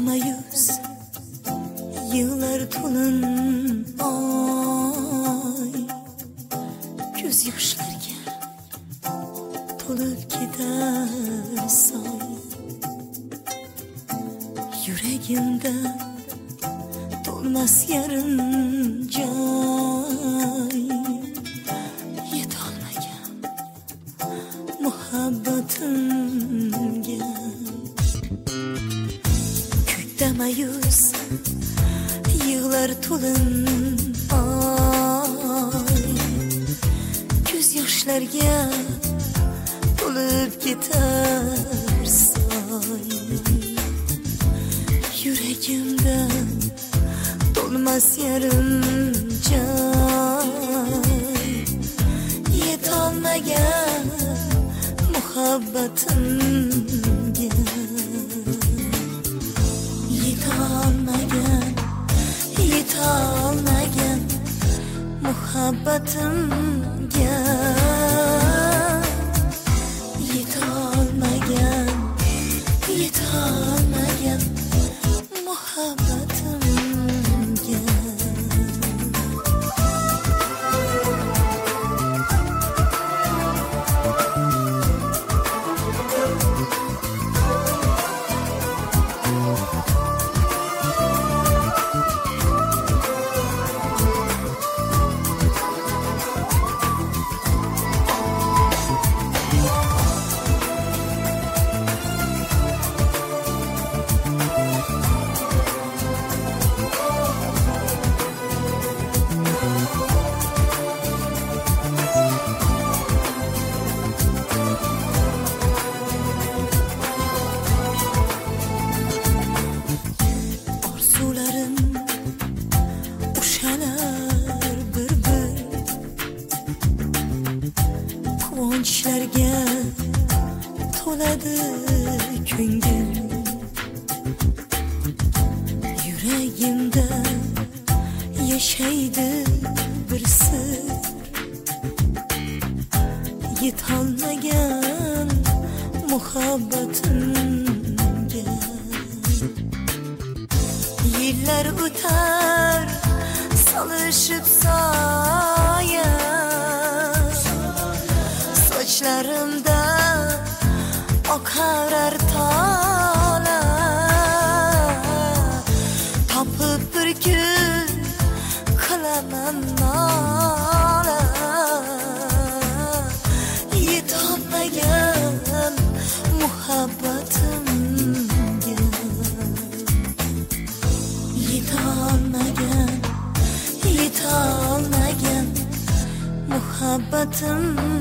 Ayıramayız Yıllar kulun ay. Göz yaşlarken Tolup gider say Yüreğimde Dolmaz yarın cay. Yet olmayan Muhabbetin mayus göz yaşlar ya ko'z gitar to'lib ketar dolmaz yuragimda to'lmas yarim joy yetolmagan muhabbatimga muhabbetim gel başladı küngür Yüreğimde yaşaydı bir sır. Yitolmagan muhabbetimge Yıllar öter salışıp saya Saçlarımda oqarar tola topib bir kun qilaman nola yetolmagan muhabbatimga yetolmagan yetolmagan muhabbatim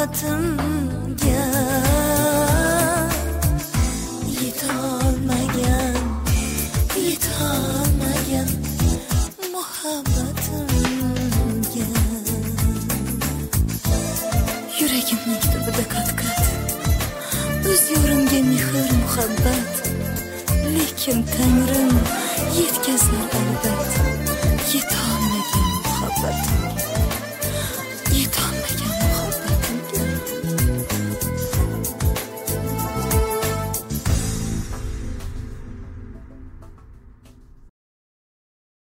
muhabbatimga yetolmagan yetolmagan muhabbatimga yuragimning tubida qatqat o'z yorimga mehr muhabbat lekin tangrim yetkazar albat yetolmagan muhabbatimga